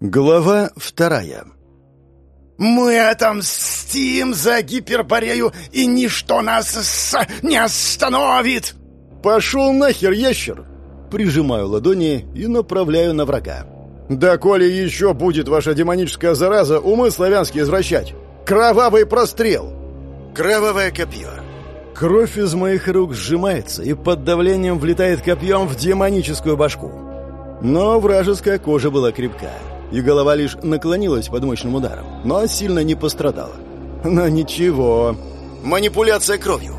Глава вторая «Мы отомстим за гиперборею, и ничто нас не остановит!» «Пошел нахер, ящер!» Прижимаю ладони и направляю на врага. «Да коли еще будет ваша демоническая зараза умы славянские извращать! Кровавый прострел!» Кровавое копье. Кровь из моих рук сжимается и под давлением влетает копьем в демоническую башку. Но вражеская кожа была крепка, и голова лишь наклонилась под мощным ударом, но сильно не пострадала. Но ничего. Манипуляция кровью.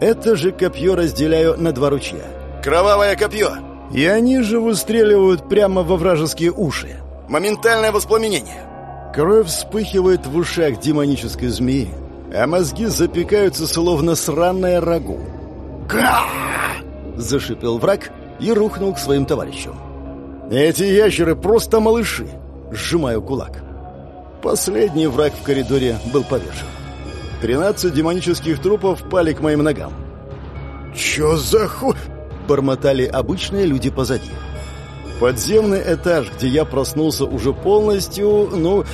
Это же копье разделяю на два ручья. Кровавое копье. И они же выстреливают прямо во вражеские уши. Моментальное воспламенение. Кровь вспыхивает в ушах демонической змеи, а мозги запекаются словно сраное рагу. Ка! Зашипел враг и рухнул к своим товарищам. Эти ящеры просто малыши. Сжимаю кулак. Последний враг в коридоре был повешен. Тринадцать демонических трупов пали к моим ногам. Чё за ху... Бормотали обычные люди позади. Подземный этаж, где я проснулся уже полностью, ну,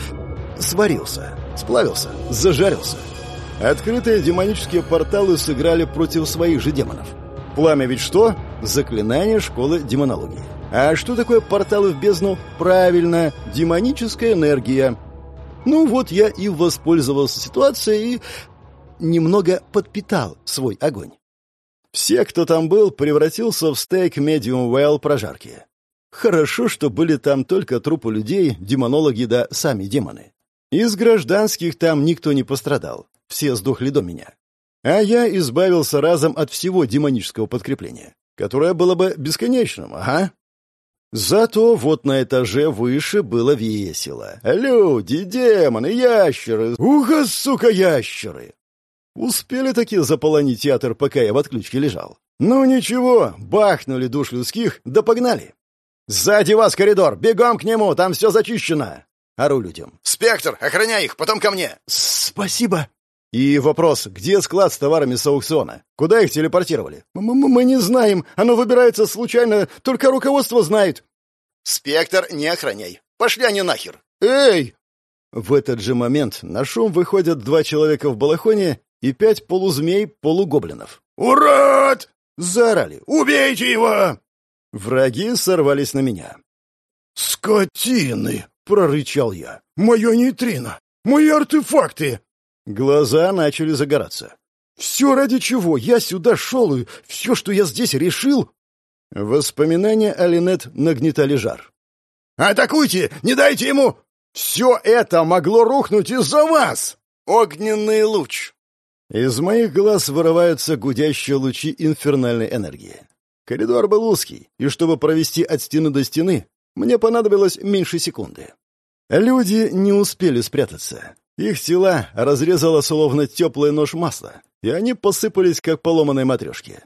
сварился, сплавился, зажарился. Открытые демонические порталы сыграли против своих же демонов. Пламя ведь что? Заклинание школы демонологии. А что такое порталы в бездну? Правильно, демоническая энергия. Ну вот я и воспользовался ситуацией и немного подпитал свой огонь. Все, кто там был, превратился в стейк medium well прожарки. Хорошо, что были там только трупы людей, демонологи да сами демоны. Из гражданских там никто не пострадал. Все сдохли до меня. А я избавился разом от всего демонического подкрепления, которое было бы бесконечным, ага. Зато вот на этаже выше было весело. Люди, демоны, ящеры. Уха, сука, ящеры! Успели такие заполонить театр, пока я в отключке лежал. Ну ничего, бахнули душ людских, да погнали. «Сзади вас коридор! Бегом к нему! Там все зачищено!» Ору людям. «Спектр, охраняй их, потом ко мне!» «Спасибо!» И вопрос, где склад с товарами с аукциона? Куда их телепортировали? М -м Мы не знаем, оно выбирается случайно, только руководство знает. «Спектр, не охраняй! Пошли они нахер!» Эй! В этот же момент на шум выходят два человека в балахоне и пять полузмей-полугоблинов. «Урод!» — заорали. «Убейте его!» Враги сорвались на меня. «Скотины!» — прорычал я. «Мое нейтрино! Мои артефакты!» Глаза начали загораться. «Все ради чего я сюда шел, и все, что я здесь решил...» Воспоминания о Линет нагнетали жар. «Атакуйте! Не дайте ему!» «Все это могло рухнуть из-за вас!» «Огненный луч!» Из моих глаз вырываются гудящие лучи инфернальной энергии. Коридор был узкий, и чтобы провести от стены до стены, мне понадобилось меньше секунды. Люди не успели спрятаться. Их тела разрезало словно теплый нож масла, и они посыпались, как поломанные матрешки.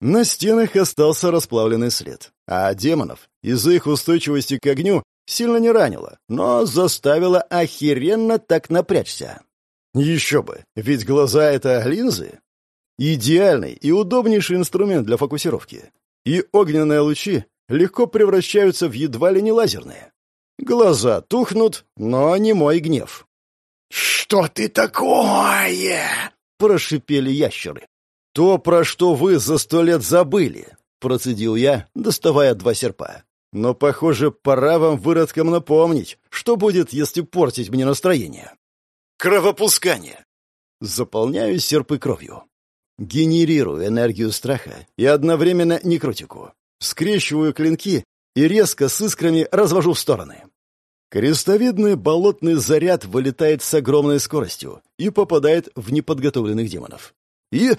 На стенах остался расплавленный след, а демонов из-за их устойчивости к огню сильно не ранило, но заставило охеренно так напрячься. Еще бы, ведь глаза — это линзы. Идеальный и удобнейший инструмент для фокусировки. И огненные лучи легко превращаются в едва ли не лазерные. Глаза тухнут, но не мой гнев. «Что ты такое?» — прошипели ящеры. «То, про что вы за сто лет забыли», — процедил я, доставая два серпа. «Но, похоже, пора вам, выродкам, напомнить, что будет, если портить мне настроение». «Кровопускание!» Заполняю серпы кровью. Генерирую энергию страха и одновременно некротику. Скрещиваю клинки и резко с искрами развожу в стороны. Крестовидный болотный заряд вылетает с огромной скоростью и попадает в неподготовленных демонов. И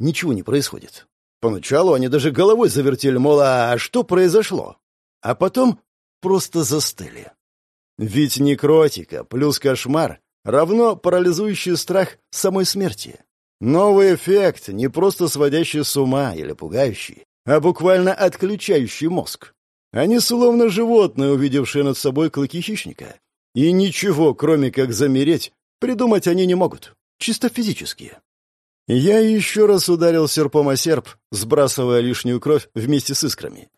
ничего не происходит. Поначалу они даже головой завертели, мол, а что произошло? А потом просто застыли. Ведь некротика плюс кошмар равно парализующий страх самой смерти. Новый эффект, не просто сводящий с ума или пугающий, а буквально отключающий мозг. Они словно животные, увидевшие над собой клыки хищника. И ничего, кроме как замереть, придумать они не могут. Чисто физически. Я еще раз ударил серпом о серп, сбрасывая лишнюю кровь вместе с искрами.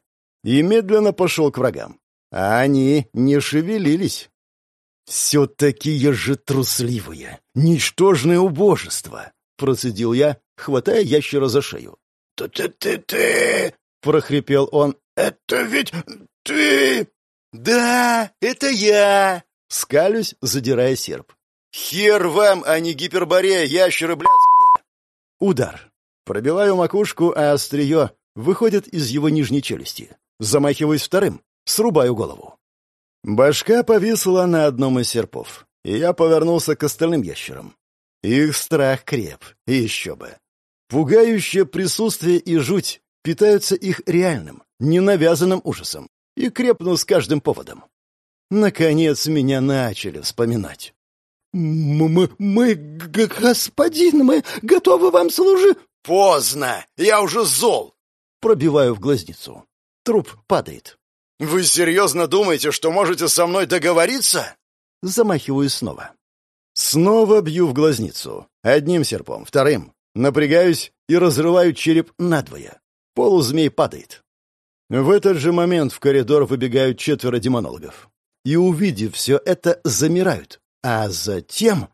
И медленно пошел к врагам. а они не шевелились. «Все такие же трусливые, ничтожное убожество!» — процедил я, хватая ящера за шею. «Ты-ты-ты-ты!» — прохрипел он. «Это ведь ты...» «Да, это я!» — скалюсь, задирая серп. «Хер вам, а не гиперборея, ящеры блядские!» Удар. Пробиваю макушку, а острие выходит из его нижней челюсти. Замахиваюсь вторым, срубаю голову. Башка повисла на одном из серпов, и я повернулся к остальным ящерам. Их страх креп, еще бы. Пугающее присутствие и жуть питаются их реальным, ненавязанным ужасом, и крепну с каждым поводом. Наконец меня начали вспоминать. «Мы, мы, господин, мы готовы вам служить!» «Поздно! Я уже зол!» Пробиваю в глазницу. Труп падает. «Вы серьезно думаете, что можете со мной договориться?» Замахиваюсь снова. Снова бью в глазницу. Одним серпом, вторым. Напрягаюсь и разрываю череп надвое. Полузмей падает. В этот же момент в коридор выбегают четверо демонологов. И, увидев все это, замирают. А затем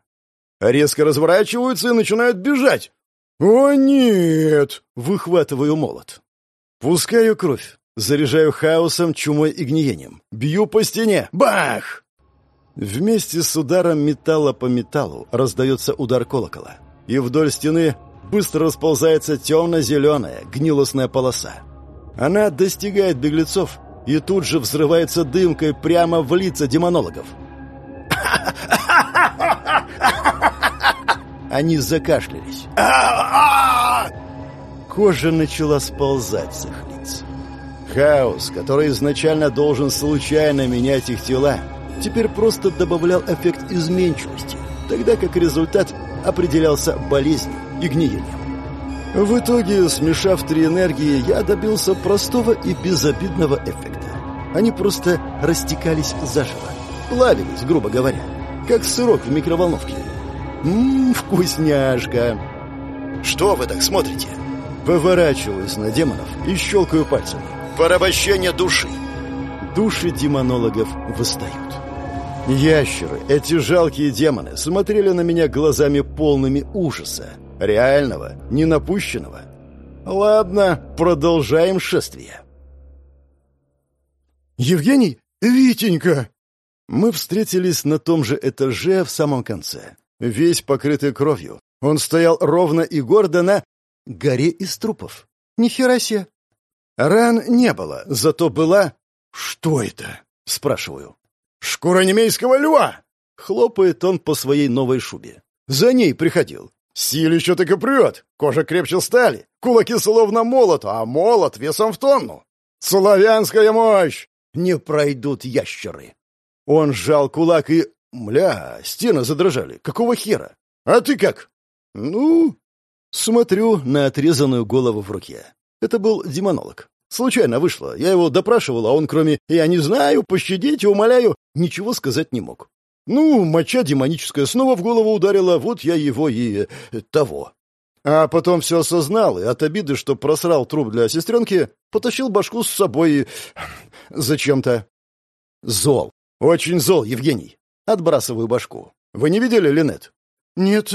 резко разворачиваются и начинают бежать. «О, нет!» — выхватываю молот. Пускаю кровь, заряжаю хаосом, чумой и гниением. Бью по стене. Бах! Вместе с ударом металла по металлу раздается удар колокола. И вдоль стены быстро расползается темно-зеленая, гнилостная полоса. Она достигает беглецов и тут же взрывается дымкой прямо в лица демонологов. Они закашлялись. Кожа начала сползать с их лиц. Хаос, который изначально должен случайно менять их тела, теперь просто добавлял эффект изменчивости, тогда как результат определялся болезнью и гниением. В итоге, смешав три энергии, я добился простого и безобидного эффекта. Они просто растекались заживо, плавились, грубо говоря, как сырок в микроволновке. Ммм, вкусняшка. Что вы так смотрите? Поворачиваюсь на демонов и щелкаю пальцами. Порабощение души. Души демонологов восстают. Ящеры, эти жалкие демоны, смотрели на меня глазами полными ужаса. Реального, не напущенного. Ладно, продолжаем шествие. «Евгений? Витенька!» Мы встретились на том же этаже в самом конце весь покрытый кровью. Он стоял ровно и гордо на горе из трупов. Нихера себе. Ран не было, зато была... «Что это?» — спрашиваю. «Шкура немейского льва!» — хлопает он по своей новой шубе. «За ней приходил. Силища так и прет. Кожа крепче стали. Кулаки словно молот, а молот весом в тонну. Славянская мощь! Не пройдут ящеры!» Он сжал кулак и Мля, стены задрожали. Какого хера? А ты как? Ну, смотрю на отрезанную голову в руке. Это был демонолог. Случайно вышло. Я его допрашивал, а он, кроме «я не знаю, пощадите, умоляю», ничего сказать не мог. Ну, моча демоническая снова в голову ударила, вот я его и... Э, того. А потом все осознал, и от обиды, что просрал труп для сестренки, потащил башку с собой и... зачем-то. Зол. Очень зол, Евгений. Отбрасываю башку. «Вы не видели Линет?» «Нет,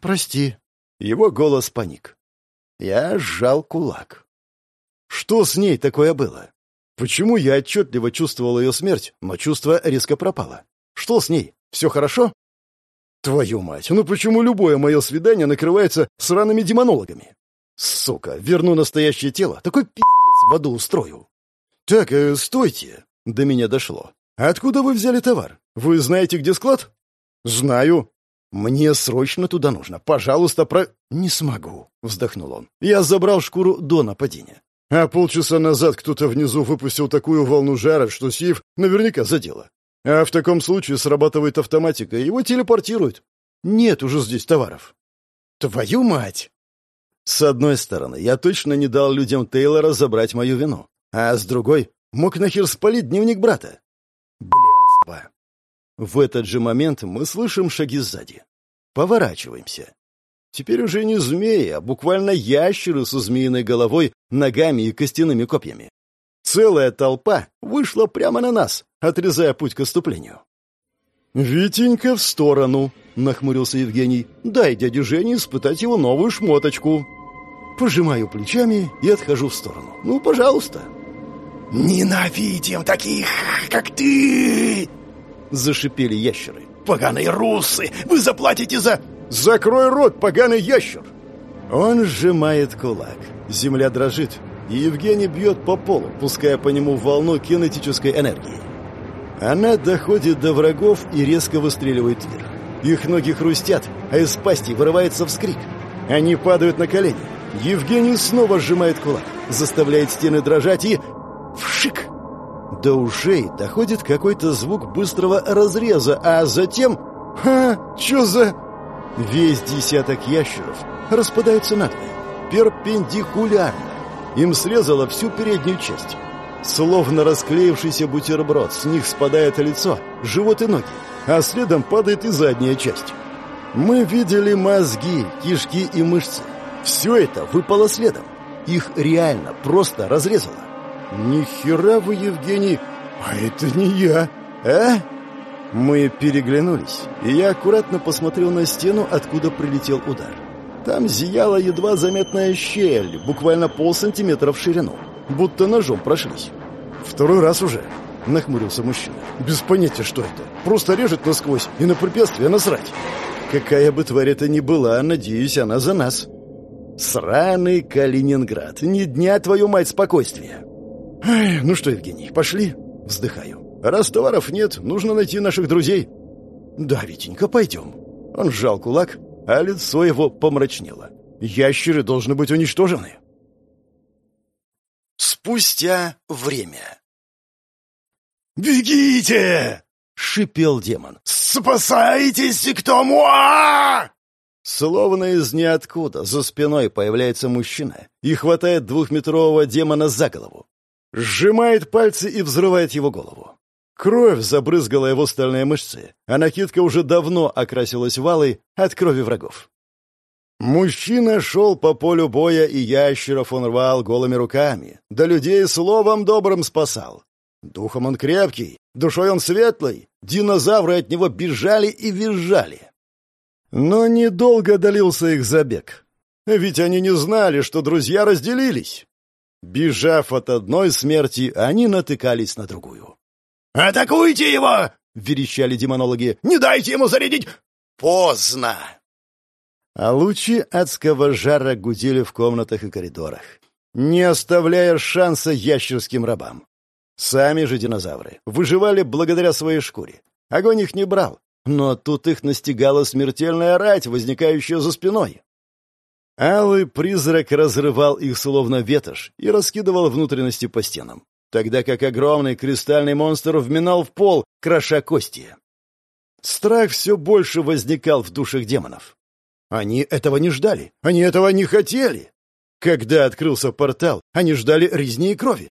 прости». Его голос паник. Я сжал кулак. Что с ней такое было? Почему я отчетливо чувствовал ее смерть, но чувство резко пропало? Что с ней? Все хорошо? Твою мать, ну почему любое мое свидание накрывается сраными демонологами? Сука, верну настоящее тело, такой пиздец в аду устрою. Так, э, стойте. До меня дошло. Откуда вы взяли товар? Вы знаете, где склад? Знаю. Мне срочно туда нужно. Пожалуйста, про... Не смогу, вздохнул он. Я забрал шкуру до нападения. А полчаса назад кто-то внизу выпустил такую волну жара, что Сив наверняка задело. А в таком случае срабатывает автоматика, и его телепортируют. Нет уже здесь товаров. Твою мать! С одной стороны, я точно не дал людям Тейлора забрать мою вину. А с другой, мог нахер спалить дневник брата. Блядство. В этот же момент мы слышим шаги сзади. Поворачиваемся. Теперь уже не змеи, а буквально ящеры со змеиной головой, ногами и костяными копьями. Целая толпа вышла прямо на нас, отрезая путь к отступлению. «Витенька в сторону!» — нахмурился Евгений. «Дай дяде Жене испытать его новую шмоточку». Пожимаю плечами и отхожу в сторону. «Ну, пожалуйста». «Ненавидим таких, как ты!» — зашипели ящеры. «Поганые русы! Вы заплатите за...» «Закрой рот, поганый ящер!» Он сжимает кулак. Земля дрожит, и Евгений бьет по полу, пуская по нему волну кинетической энергии. Она доходит до врагов и резко выстреливает вверх. Их ноги хрустят, а из пасти вырывается вскрик. Они падают на колени. Евгений снова сжимает кулак, заставляет стены дрожать и... Вшик! До ушей доходит какой-то звук быстрого разреза, а затем... Ха! Чё за... Весь десяток ящеров распадаются надвое. Перпендикулярно. Им срезало всю переднюю часть. Словно расклеившийся бутерброд, с них спадает лицо, живот и ноги, а следом падает и задняя часть. Мы видели мозги, кишки и мышцы. Все это выпало следом. Их реально просто разрезало. «Ни хера вы, Евгений, а это не я, а?» Мы переглянулись, и я аккуратно посмотрел на стену, откуда прилетел удар. Там зияла едва заметная щель, буквально полсантиметра в ширину, будто ножом прошлись. «Второй раз уже», — нахмурился мужчина. «Без понятия, что это. Просто режет насквозь и на препятствие насрать. Какая бы тварь это ни была, надеюсь, она за нас». «Сраный Калининград! Ни дня, твою мать, спокойствия!» Ай, «Ну что, Евгений, пошли?» Вздыхаю. «Раз товаров нет, нужно найти наших друзей». «Да, Витенька, пойдем». Он сжал кулак, а лицо его помрачнело. «Ящеры должны быть уничтожены». Спустя время. «Бегите!» — шипел демон. «Спасайтесь, кто муа!» Словно из ниоткуда за спиной появляется мужчина и хватает двухметрового демона за голову. Сжимает пальцы и взрывает его голову. Кровь забрызгала его стальные мышцы, а накидка уже давно окрасилась валой от крови врагов. Мужчина шел по полю боя, и ящеров он рвал голыми руками, да людей словом добрым спасал. Духом он крепкий, душой он светлый, динозавры от него бежали и визжали. Но недолго долился их забег, ведь они не знали, что друзья разделились. Бежав от одной смерти, они натыкались на другую. «Атакуйте его!» — верещали демонологи. «Не дайте ему зарядить!» «Поздно!» А лучи адского жара гудели в комнатах и коридорах, не оставляя шанса ящерским рабам. Сами же динозавры выживали благодаря своей шкуре. Огонь их не брал, но тут их настигала смертельная рать, возникающая за спиной. Алый призрак разрывал их словно ветошь и раскидывал внутренности по стенам, тогда как огромный кристальный монстр вминал в пол, кроша кости. Страх все больше возникал в душах демонов. Они этого не ждали, они этого не хотели. Когда открылся портал, они ждали резни и крови.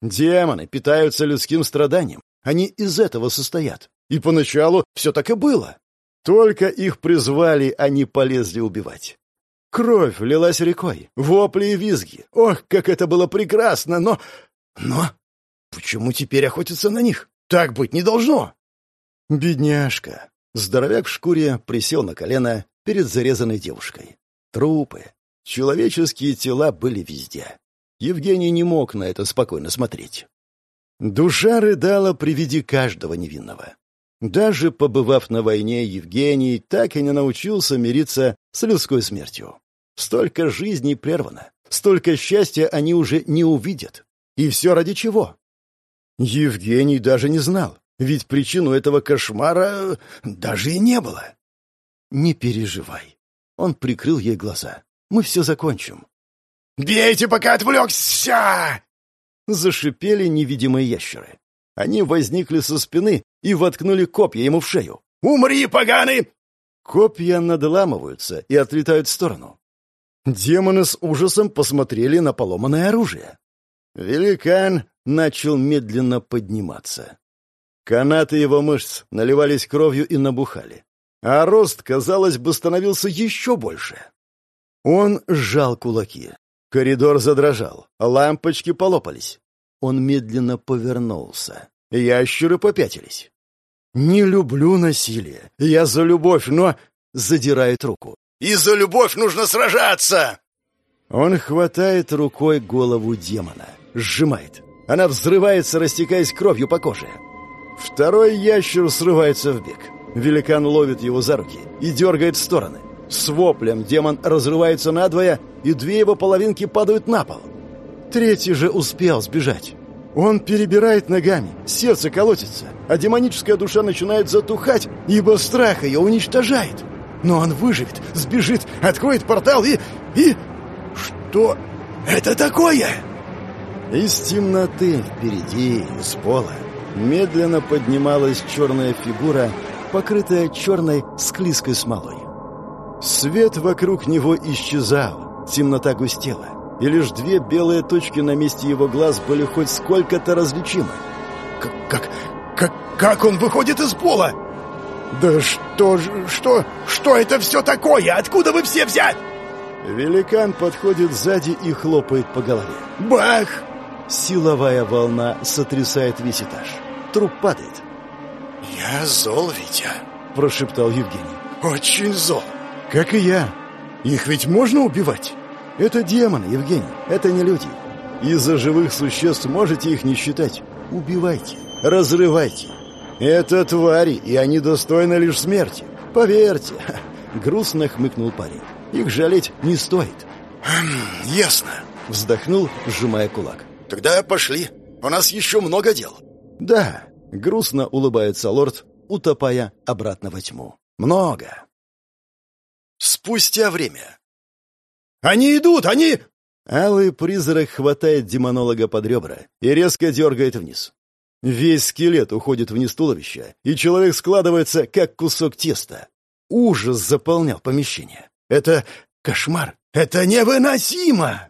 Демоны питаются людским страданием, они из этого состоят. И поначалу все так и было. Только их призвали, они полезли убивать. Кровь лилась рекой, вопли и визги. Ох, как это было прекрасно, но... Но... Почему теперь охотятся на них? Так быть не должно. Бедняжка. Здоровяк в шкуре присел на колено перед зарезанной девушкой. Трупы. Человеческие тела были везде. Евгений не мог на это спокойно смотреть. Душа рыдала при виде каждого невинного. Даже побывав на войне, Евгений так и не научился мириться с людской смертью. Столько жизней прервано, столько счастья они уже не увидят. И все ради чего? Евгений даже не знал, ведь причину этого кошмара даже и не было. «Не переживай». Он прикрыл ей глаза. «Мы все закончим». «Бейте, пока отвлекся!» Зашипели невидимые ящеры. Они возникли со спины и воткнули копья ему в шею. «Умри, поганый!» Копья надламываются и отлетают в сторону. Демоны с ужасом посмотрели на поломанное оружие. Великан начал медленно подниматься. Канаты его мышц наливались кровью и набухали, а рост, казалось бы, становился еще больше. Он сжал кулаки. Коридор задрожал, лампочки полопались. Он медленно повернулся. Ящеры попятились. «Не люблю насилие. Я за любовь, но...» Задирает руку. «И за любовь нужно сражаться!» Он хватает рукой голову демона. Сжимает. Она взрывается, растекаясь кровью по коже. Второй ящер срывается в бег. Великан ловит его за руки и дергает в стороны. С воплем демон разрывается надвое, и две его половинки падают на пол. Третий же успел сбежать. Он перебирает ногами, сердце колотится, а демоническая душа начинает затухать, ибо страх ее уничтожает. Но он выживет, сбежит, откроет портал и... и... Что это такое? Из темноты впереди, из пола, медленно поднималась черная фигура, покрытая черной склизкой смолой. Свет вокруг него исчезал, темнота густела, и лишь две белые точки на месте его глаз были хоть сколько-то различимы. Как, как, как, как он выходит из пола? Да что же, что, что это все такое? Откуда вы все взяли? Великан подходит сзади и хлопает по голове. Бах! Силовая волна сотрясает весь этаж. Труп падает. «Я зол, Витя», — прошептал Евгений. «Очень зол». «Как и я. Их ведь можно убивать? Это демоны, Евгений, это не люди. Из-за живых существ можете их не считать. Убивайте, разрывайте. Это твари, и они достойны лишь смерти. Поверьте». Грустно хмыкнул парень. «Их жалеть не стоит». «Ясно», — вздохнул, сжимая кулак. «Тогда пошли. У нас еще много дел». «Да», — грустно улыбается лорд, утопая обратно во тьму. «Много». Спустя время. «Они идут! Они...» Алый призрак хватает демонолога под ребра и резко дергает вниз. Весь скелет уходит вниз туловища, и человек складывается, как кусок теста. Ужас заполнял помещение. Это кошмар. Это невыносимо!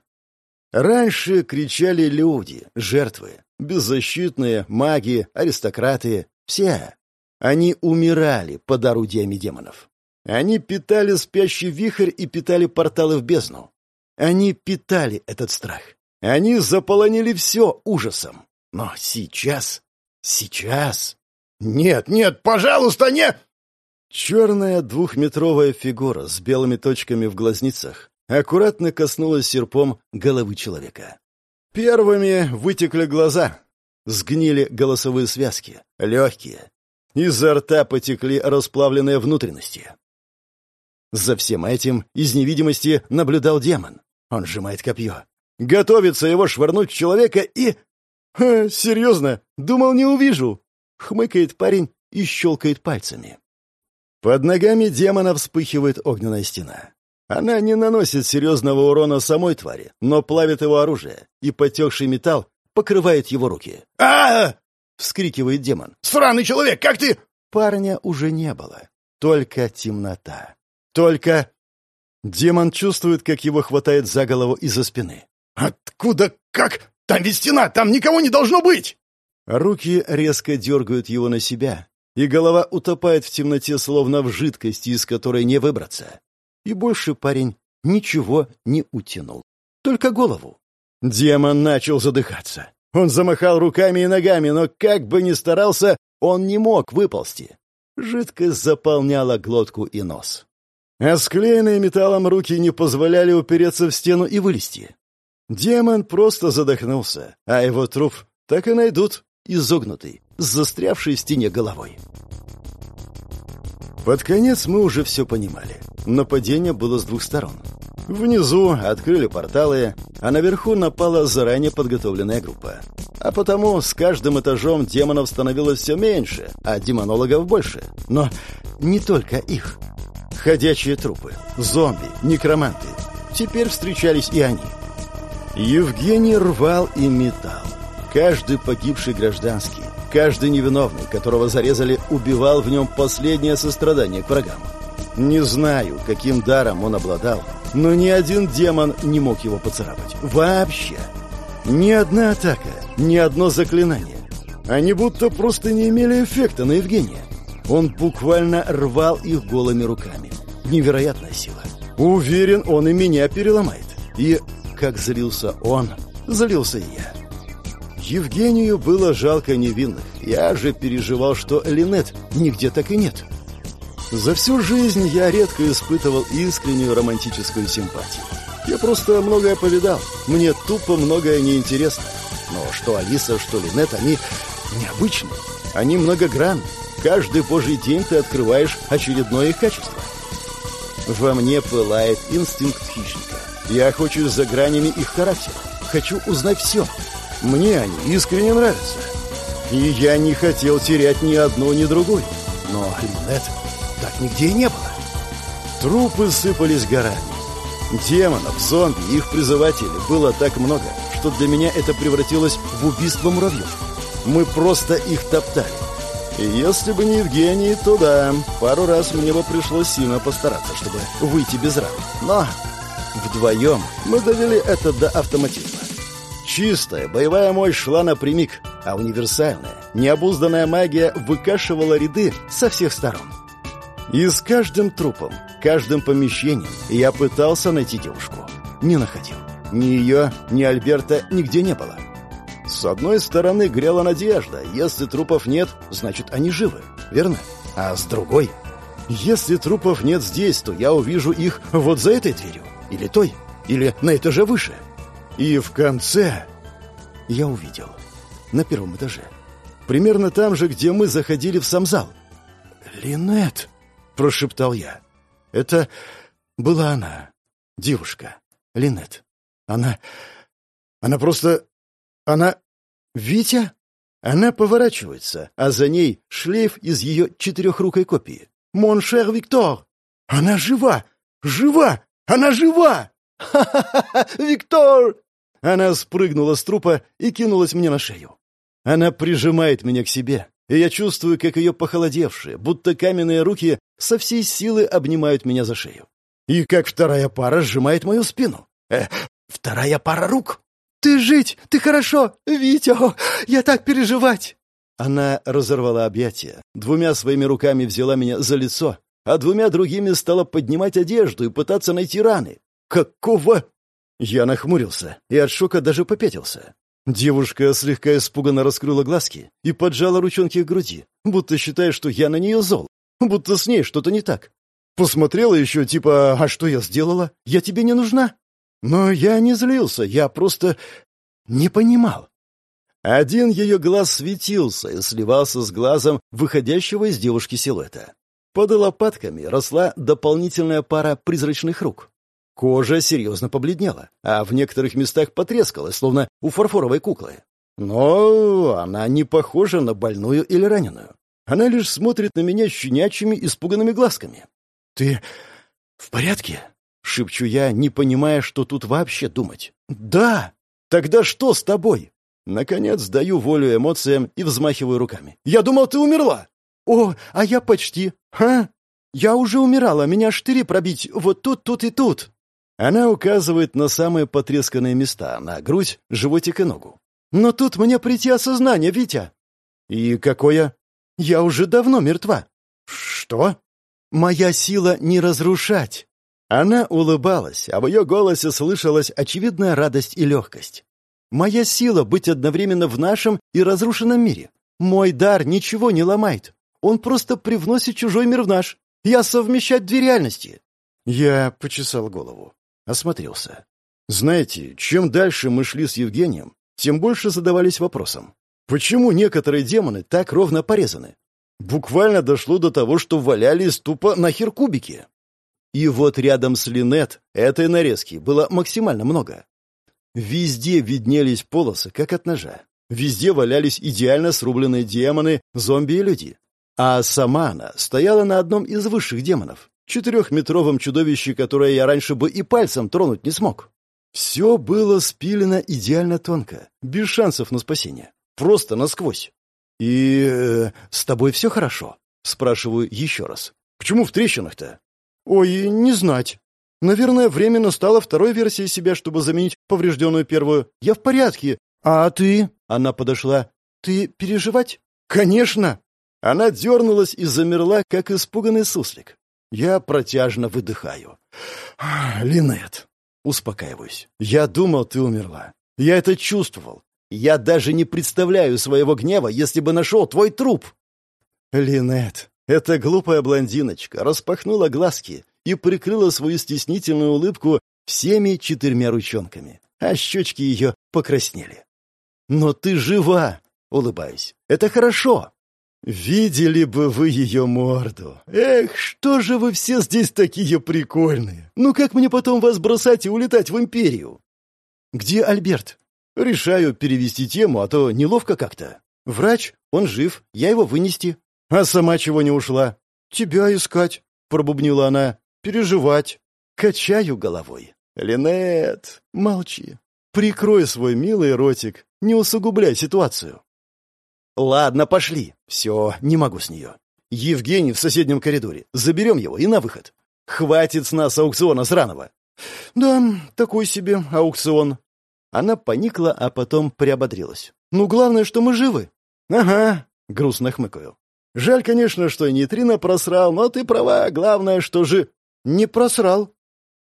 Раньше кричали люди, жертвы, беззащитные, маги, аристократы, все. Они умирали под орудиями демонов. Они питали спящий вихрь и питали порталы в бездну. Они питали этот страх. Они заполонили все ужасом. Но сейчас... Сейчас... «Нет, нет, пожалуйста, нет!» Черная двухметровая фигура с белыми точками в глазницах аккуратно коснулась серпом головы человека. Первыми вытекли глаза, сгнили голосовые связки, легкие. Изо рта потекли расплавленные внутренности. За всем этим из невидимости наблюдал демон. Он сжимает копье. Готовится его швырнуть в человека и... «Ха, серьезно? Думал, не увижу!» Хмыкает парень и щелкает пальцами. Под ногами демона вспыхивает огненная стена. Она не наносит серьезного урона самой твари, но плавит его оружие, и потекший металл покрывает его руки. а, вскрикивает демон. «Сраный человек, как ты...» Парня уже не было. Только темнота. Только... Демон чувствует, как его хватает за голову из-за спины. «Откуда? Как? Там ведь стена! Там никого не должно быть!» Руки резко дергают его на себя, и голова утопает в темноте, словно в жидкости, из которой не выбраться. И больше парень ничего не утянул. Только голову. Демон начал задыхаться. Он замахал руками и ногами, но как бы ни старался, он не мог выползти. Жидкость заполняла глотку и нос. А склеенные металлом руки не позволяли упереться в стену и вылезти. Демон просто задохнулся, а его труп так и найдут, изогнутый, с застрявшей в стене головой. Под конец мы уже все понимали. Нападение было с двух сторон. Внизу открыли порталы, а наверху напала заранее подготовленная группа. А потому с каждым этажом демонов становилось все меньше, а демонологов больше. Но не только их. Ходячие трупы, зомби, некроманты. Теперь встречались и они. Евгений рвал и метал. Каждый погибший гражданский, каждый невиновный, которого зарезали, убивал в нем последнее сострадание к врагам. Не знаю, каким даром он обладал, но ни один демон не мог его поцарапать. Вообще. Ни одна атака, ни одно заклинание. Они будто просто не имели эффекта на Евгения. Он буквально рвал их голыми руками. Невероятная сила. Уверен, он и меня переломает. И как злился он, злился и я. Евгению было жалко невинных. Я же переживал, что Линет нигде так и нет. За всю жизнь я редко испытывал искреннюю романтическую симпатию. Я просто многое повидал. Мне тупо многое неинтересно. Но что Алиса, что Линет, они необычные. Они многогранны. Каждый божий день ты открываешь очередное их качество. Во мне пылает инстинкт хищника. Я хочу за гранями их характера. Хочу узнать все. Мне они искренне нравятся. И я не хотел терять ни одну, ни другую. Но Линет нигде и не было. Трупы сыпались горами. Демонов, зомби и их призывателей было так много, что для меня это превратилось в убийство муравьев. Мы просто их топтали. И если бы не Евгений, то да, пару раз мне бы пришлось сильно постараться, чтобы выйти без ран. Но вдвоем мы довели это до автоматизма. Чистая боевая мощь шла напрямик, а универсальная, необузданная магия выкашивала ряды со всех сторон. И с каждым трупом, каждым помещением я пытался найти девушку. Не находил. Ни ее, ни Альберта нигде не было. С одной стороны грела надежда. Если трупов нет, значит они живы. Верно? А с другой... Если трупов нет здесь, то я увижу их вот за этой дверью. Или той. Или на этаже выше. И в конце... Я увидел. На первом этаже. Примерно там же, где мы заходили в сам зал. «Линет!» Прошептал я. Это была она, девушка, Линет. Она... Она просто... Она... Витя? Она поворачивается, а за ней шлейф из ее четырехрукой копии. «Mon cher Виктор!» «Она жива! Жива! Она жива!» «Ха-ха-ха! Виктор!» Она спрыгнула с трупа и кинулась мне на шею. Она прижимает меня к себе, и я чувствую, как ее похолодевшие, будто каменные руки со всей силы обнимают меня за шею. И как вторая пара сжимает мою спину. Э, вторая пара рук. «Ты жить! Ты хорошо! Витя! Я так переживать!» Она разорвала объятия, двумя своими руками взяла меня за лицо, а двумя другими стала поднимать одежду и пытаться найти раны. «Какого?» Я нахмурился и от шока даже попятился. Девушка слегка испуганно раскрыла глазки и поджала ручонки к груди, будто считая, что я на нее зол, будто с ней что-то не так. Посмотрела еще, типа, «А что я сделала? Я тебе не нужна?» Но я не злился, я просто не понимал. Один ее глаз светился и сливался с глазом выходящего из девушки силуэта. Под лопатками росла дополнительная пара призрачных рук. Кожа серьезно побледнела, а в некоторых местах потрескалась, словно у фарфоровой куклы. Но она не похожа на больную или раненую. Она лишь смотрит на меня щенячьими испуганными глазками. «Ты в порядке?» — шепчу я, не понимая, что тут вообще думать. «Да! Тогда что с тобой?» Наконец даю волю эмоциям и взмахиваю руками. «Я думал, ты умерла!» «О, а я почти! Ха? Я уже умирала, меня штыри пробить вот тут, тут и тут!» Она указывает на самые потресканные места, на грудь, животик и ногу. «Но тут мне прийти осознание, Витя!» «И какое?» «Я уже давно мертва». «Что?» «Моя сила не разрушать». Она улыбалась, а в ее голосе слышалась очевидная радость и легкость. «Моя сила — быть одновременно в нашем и разрушенном мире. Мой дар ничего не ломает. Он просто привносит чужой мир в наш. Я совмещать две реальности». Я почесал голову. Осмотрелся. Знаете, чем дальше мы шли с Евгением, тем больше задавались вопросом. Почему некоторые демоны так ровно порезаны? Буквально дошло до того, что валялись тупо нахер кубики. И вот рядом с Линет этой нарезки было максимально много. Везде виднелись полосы, как от ножа. Везде валялись идеально срубленные демоны, зомби и люди. А сама она стояла на одном из высших демонов четырехметровом чудовище, которое я раньше бы и пальцем тронуть не смог. Все было спилено идеально тонко, без шансов на спасение. Просто насквозь. «И... Э, с тобой все хорошо?» — спрашиваю еще раз. «Почему в трещинах-то?» «Ой, не знать. Наверное, время настало второй версии себя, чтобы заменить поврежденную первую. Я в порядке. А ты?» — она подошла. «Ты переживать?» «Конечно!» Она дернулась и замерла, как испуганный суслик. Я протяжно выдыхаю. «Линет!» Успокаиваюсь. «Я думал, ты умерла. Я это чувствовал. Я даже не представляю своего гнева, если бы нашел твой труп!» Линет, эта глупая блондиночка распахнула глазки и прикрыла свою стеснительную улыбку всеми четырьмя ручонками, а щечки ее покраснели. «Но ты жива!» — улыбаюсь. «Это хорошо!» «Видели бы вы ее морду! Эх, что же вы все здесь такие прикольные! Ну как мне потом вас бросать и улетать в Империю?» «Где Альберт?» «Решаю перевести тему, а то неловко как-то. Врач, он жив, я его вынести». «А сама чего не ушла?» «Тебя искать», — пробубнила она. «Переживать». Качаю головой. «Линет, молчи. Прикрой свой милый ротик, не усугубляй ситуацию». «Ладно, пошли. Все, не могу с нее. Евгений в соседнем коридоре. Заберем его и на выход. Хватит с нас аукциона сраного». «Да, такой себе аукцион». Она поникла, а потом приободрилась. «Ну, главное, что мы живы». «Ага», — грустно хмыкаю. «Жаль, конечно, что нейтрино просрал, но ты права. Главное, что же...» «Не просрал».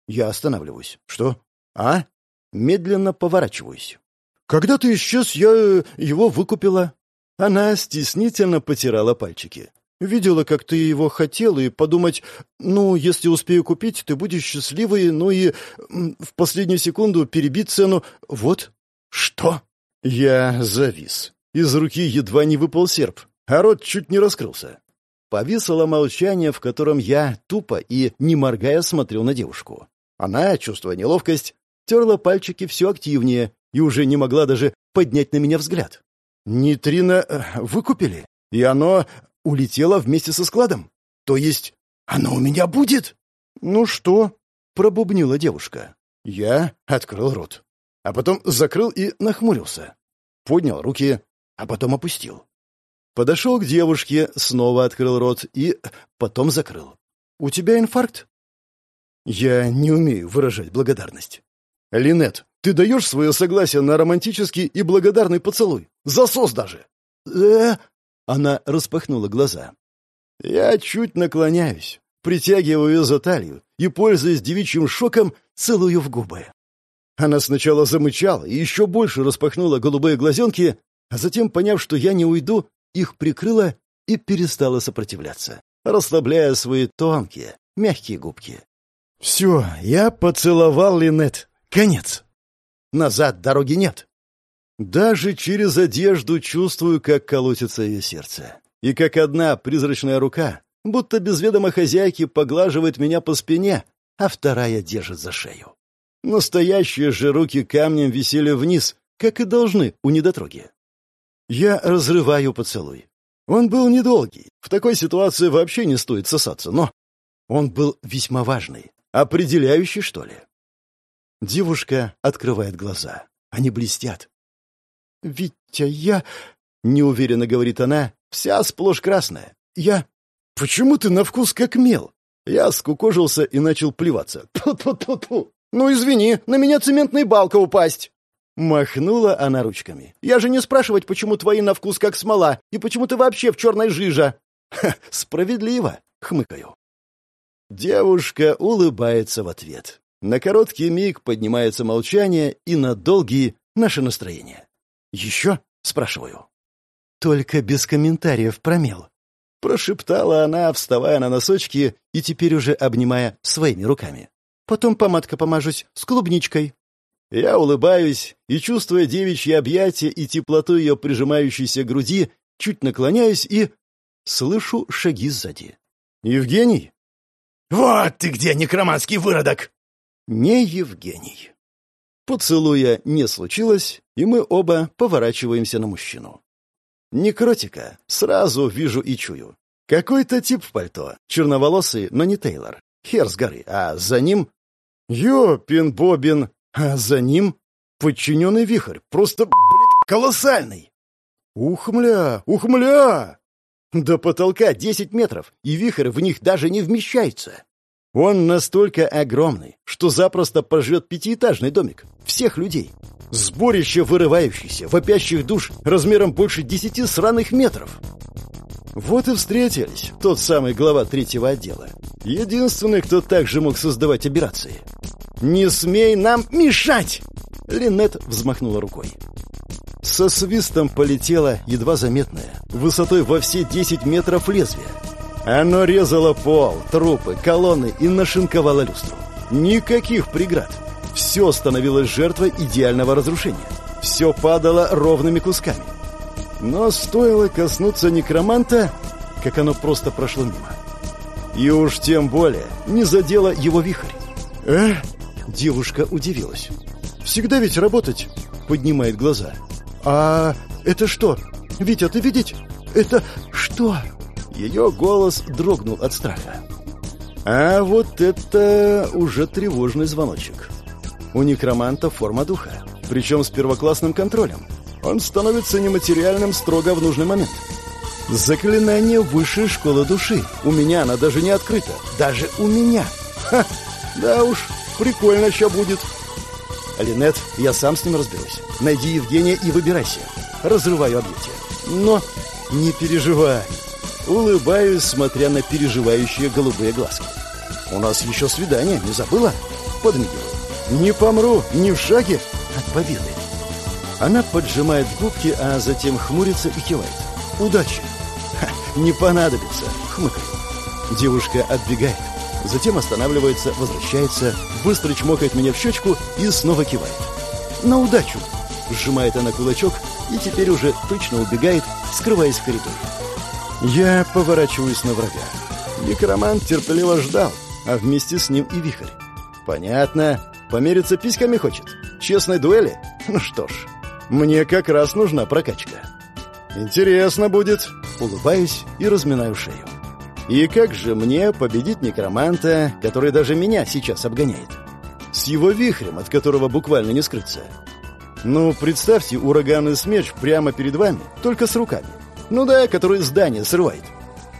Я останавливаюсь. «Что?» «А?» Медленно поворачиваюсь. «Когда ты исчез, я э, его выкупила». Она стеснительно потирала пальчики. Видела, как ты его хотел, и подумать, ну, если успею купить, ты будешь счастливый, ну и в последнюю секунду перебить цену. Вот. Что? Я завис. Из руки едва не выпал серп, а рот чуть не раскрылся. Повисло молчание, в котором я тупо и, не моргая, смотрел на девушку. Она, чувствуя неловкость, терла пальчики все активнее и уже не могла даже поднять на меня взгляд. Нейтрино э, выкупили, и оно улетело вместе со складом. То есть оно у меня будет? Ну что? Пробубнила девушка. Я открыл рот, а потом закрыл и нахмурился. Поднял руки, а потом опустил. Подошел к девушке, снова открыл рот и потом закрыл. «У тебя инфаркт?» Я не умею выражать благодарность. Линет, ты даешь свое согласие на романтический и благодарный поцелуй? Засос даже!» «Э?» Она распахнула глаза. Я чуть наклоняюсь, притягиваю ее за талию и, пользуясь девичьим шоком, целую в губы. Она сначала замычала и еще больше распахнула голубые глазенки, а затем, поняв, что я не уйду, их прикрыла и перестала сопротивляться, расслабляя свои тонкие, мягкие губки. «Все, я поцеловал Линет. Конец!» Назад дороги нет. Даже через одежду чувствую, как колотится ее сердце. И как одна призрачная рука, будто без ведома хозяйки, поглаживает меня по спине, а вторая держит за шею. Настоящие же руки камнем висели вниз, как и должны у недотроги. Я разрываю поцелуй. Он был недолгий. В такой ситуации вообще не стоит сосаться, но он был весьма важный, определяющий, что ли. Девушка открывает глаза. Они блестят. «Витя, я...» — неуверенно говорит она, вся сплошь красная. «Я...» «Почему ты на вкус как мел?» Я скукожился и начал плеваться. «Ту-ту-ту-ту!» «Ну, извини, на меня цементной балка упасть!» Махнула она ручками. «Я же не спрашивать, почему твои на вкус как смола, и почему ты вообще в черной жижа!» «Ха, справедливо!» — хмыкаю. Девушка улыбается в ответ. На короткий миг поднимается молчание, и на долгий — наше настроение. «Еще?» — спрашиваю. «Только без комментариев промел», — прошептала она, вставая на носочки и теперь уже обнимая своими руками. «Потом помадка помажусь с клубничкой». Я улыбаюсь и, чувствуя девичье объятие и теплоту ее прижимающейся груди, чуть наклоняюсь и... слышу шаги сзади. «Евгений?» «Вот ты где, некроманский выродок!» Не Евгений. Поцелуя не случилось, и мы оба поворачиваемся на мужчину. Некротика. Сразу вижу и чую. Какой-то тип в пальто. Черноволосый, но не Тейлор. Хер с горы. А за ним... Ёпин-бобин. А за ним... Подчиненный вихрь. Просто, блядь, колоссальный. Ухмля, ухмля! До потолка десять метров, и вихрь в них даже не вмещается. Он настолько огромный, что запросто пожрет пятиэтажный домик. Всех людей. Сборище вырывающихся, вопящих душ размером больше десяти сраных метров. Вот и встретились тот самый глава третьего отдела. Единственный, кто также мог создавать операции. «Не смей нам мешать!» Линет взмахнула рукой. Со свистом полетело едва заметное, высотой во все 10 метров лезвие. Оно резало пол, трупы, колонны и нашинковало люстру. Никаких преград. Все становилось жертвой идеального разрушения. Все падало ровными кусками. Но стоило коснуться некроманта, как оно просто прошло мимо. И уж тем более не задело его вихрь. «Э?» — девушка удивилась. «Всегда ведь работать?» — поднимает глаза. «А это что? Витя, ты видеть? Это что?» Ее голос дрогнул от страха. А вот это уже тревожный звоночек. У некроманта форма духа, причем с первоклассным контролем. Он становится нематериальным строго в нужный момент. Заклинание высшей школы души. У меня она даже не открыта. Даже у меня. Ха! Да уж, прикольно еще будет. Линет, я сам с ним разберусь. Найди Евгения и выбирайся. Разрываю объятия. Но не переживай. Улыбаюсь, смотря на переживающие голубые глазки. У нас еще свидание, не забыла? Подмигиваю. Не помру, ни в шаге от победы. Она поджимает губки, а затем хмурится и кивает. Удачи. Ха, не понадобится, хмыкаю. Девушка отбегает, затем останавливается, возвращается, быстро чмокает меня в щечку и снова кивает. На удачу. Сжимает она кулачок и теперь уже точно убегает, скрываясь в коридоре. Я поворачиваюсь на врага. Некромант терпеливо ждал, а вместе с ним и вихрь. Понятно. Помериться письками хочет? Честной дуэли? Ну что ж, мне как раз нужна прокачка. Интересно будет. Улыбаюсь и разминаю шею. И как же мне победить некроманта, который даже меня сейчас обгоняет? С его вихрем, от которого буквально не скрыться. Ну, представьте ураганный смерч прямо перед вами, только с руками. Ну да, который здание срывает.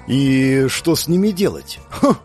И что с ними делать? Хм,